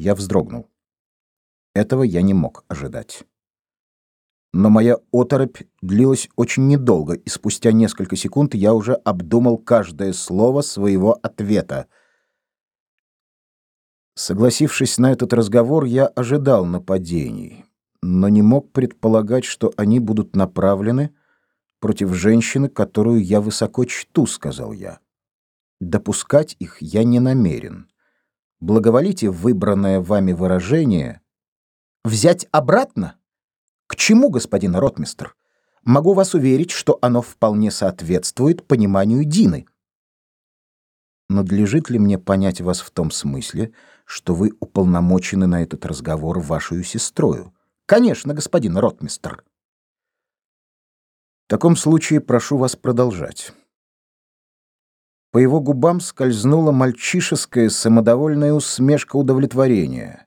Я вздрогнул. Этого я не мог ожидать. Но моя оторопь длилась очень недолго, и спустя несколько секунд я уже обдумал каждое слово своего ответа. Согласившись на этот разговор, я ожидал нападений, но не мог предполагать, что они будут направлены против женщины, которую я высоко чту, сказал я. Допускать их я не намерен. Благоволите выбранное вами выражение взять обратно к чему, господин ротмистр? Могу вас уверить, что оно вполне соответствует пониманию Дины. Надлежит ли мне понять вас в том смысле, что вы уполномочены на этот разговор вашей сестрою? Конечно, господин ротмистр. В таком случае прошу вас продолжать. По его губам скользнула мальчишеская самодовольная усмешка удовлетворения.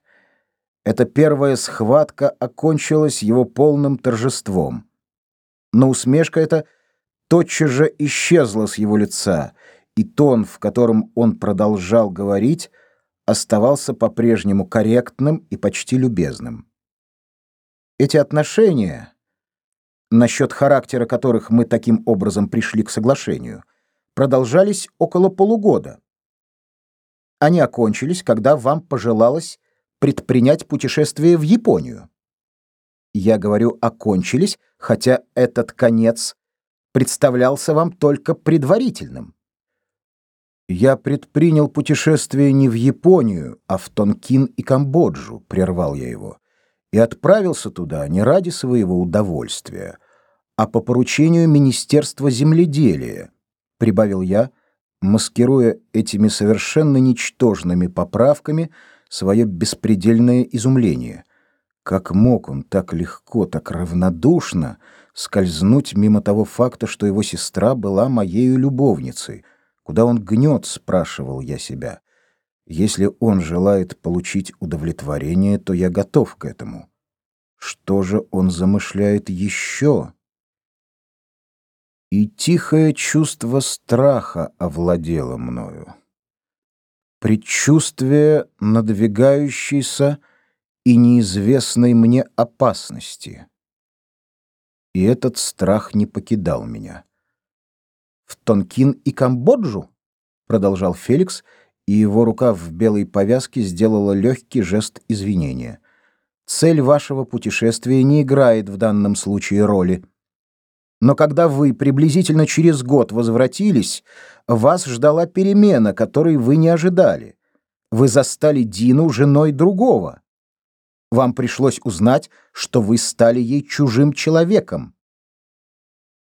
Эта первая схватка окончилась его полным торжеством. Но усмешка эта тотчас же исчезла с его лица, и тон, в котором он продолжал говорить, оставался по-прежнему корректным и почти любезным. Эти отношения, насчет характера которых мы таким образом пришли к соглашению, продолжались около полугода. Они окончились, когда вам пожелалось предпринять путешествие в Японию. Я говорю «окончились», хотя этот конец представлялся вам только предварительным. Я предпринял путешествие не в Японию, а в Тонкин и Камбоджу, прервал я его, и отправился туда не ради своего удовольствия, а по поручению Министерства земледелия, прибавил я, маскируя этими совершенно ничтожными поправками свое беспредельное изумление. Как мог он так легко, так равнодушно скользнуть мимо того факта, что его сестра была моей любовницей? Куда он гнет, спрашивал я себя. Если он желает получить удовлетворение, то я готов к этому. Что же он замышляет еще? И тихое чувство страха овладело мною предчувствие надвигающейся и неизвестной мне опасности. И этот страх не покидал меня. «В Тонкин и Камбоджу?» — продолжал Феликс, и его рука в белой повязке сделала легкий жест извинения. «Цель вашего путешествия не играет в данном случае роли. Но когда вы приблизительно через год возвратились, вас ждала перемена, которой вы не ожидали. Вы застали Дину женой другого. Вам пришлось узнать, что вы стали ей чужим человеком.